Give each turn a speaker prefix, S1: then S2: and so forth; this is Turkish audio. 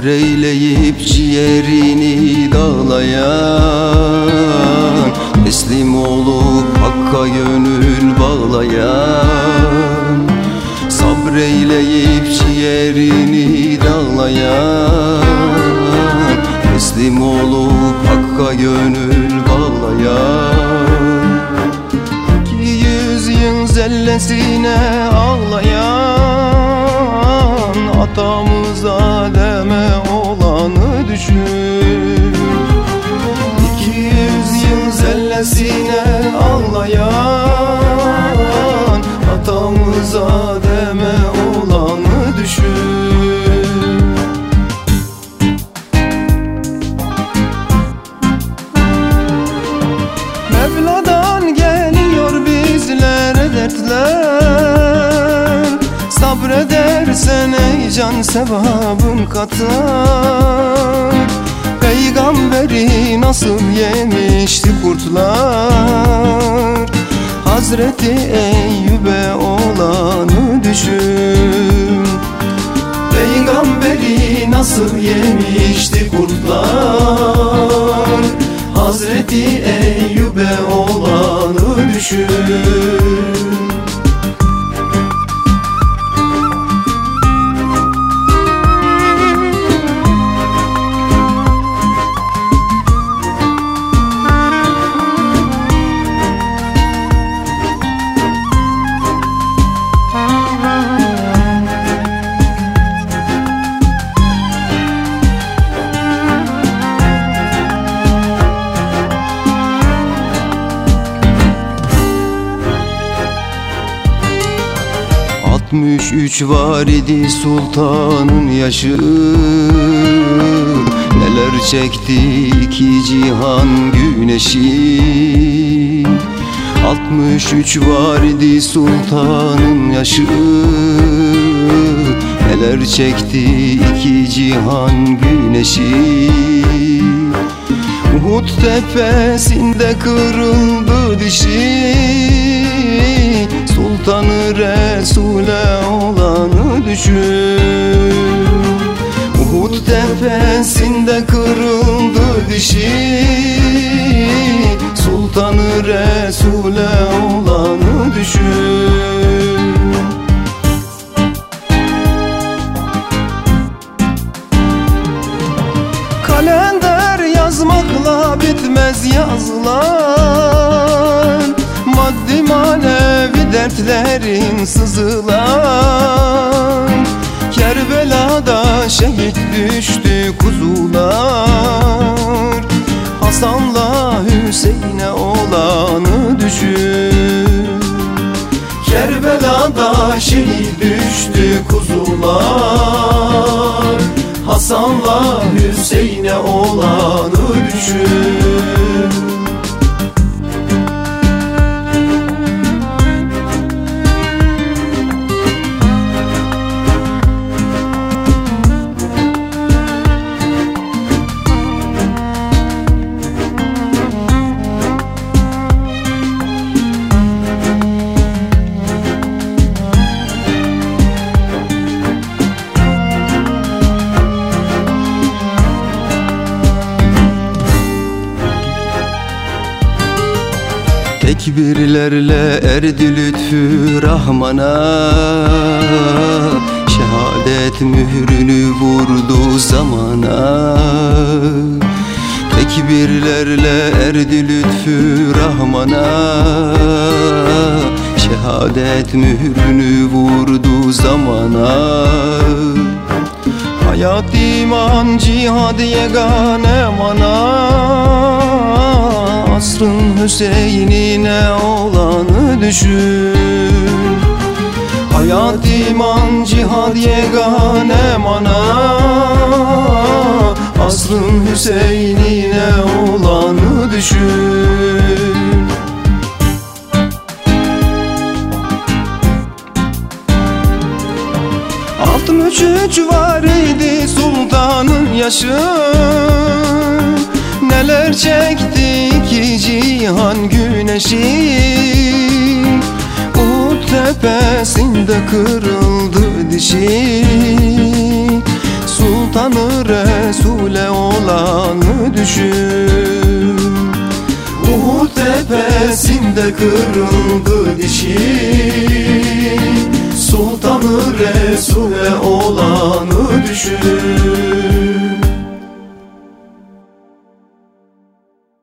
S1: Sabreyleyip ciğerini dağlayan Teslim olup hakka gönül bağlayan Sabreyleyip ciğerini dağlayan Teslim olup hakka gönül bağlayan İki yüzyıl zellesine ağlayan Atamız Adem'e olanı düşün. İki yüzyıl zellesine ağlayan Atamız Adem'e olanı düşün. Mevla'dan geliyor bizlere dertler. Sabredersen can sevabın katar. Peygamberi nasıl yemişti kurtlar? Hazreti Eyüp'e olanı düşün. Peygamberi nasıl yemişti 63 var idi sultanın yaşı. Neler çekti iki cihan güneşi? 63 var idi sultanın yaşı. Neler çekti iki cihan güneşi? Uhud tepesinde kırıldı dişi. Sultanı Resul'e olanı düşün. Uhud tepesinde kırıldı dişi. Sultanı Resul'e olanı manevi dertlerin sızılar Kerbela'da şehit düştü kuzular. Hasan'la Hüseyin'e olanı düşün Kerbela'da şehit düştü kuzular. Hasan'la Hüseyin'e olanı düşün Tekbirlerle erdi lütfü Rahman'a. Şehadet mührünü vurdu zamana. Tekbirlerle erdi lütfü Rahman'a. Şehadet mührünü vurdu zamana. Hayat iman cihad yegane mana Asrın Hüseyin'ine olanı düşün. Hayat iman cihad yegane mana. Asrın Hüseyin'ine olanı düşün. Altmış üç var idi sultanın yaşı. Neler çekti iki cihan güneşi Uhud tepesinde kırıldı dişi. Sultan Sultanı Resul'e olanı düşün. Uhud tepesinde kırıldı dişi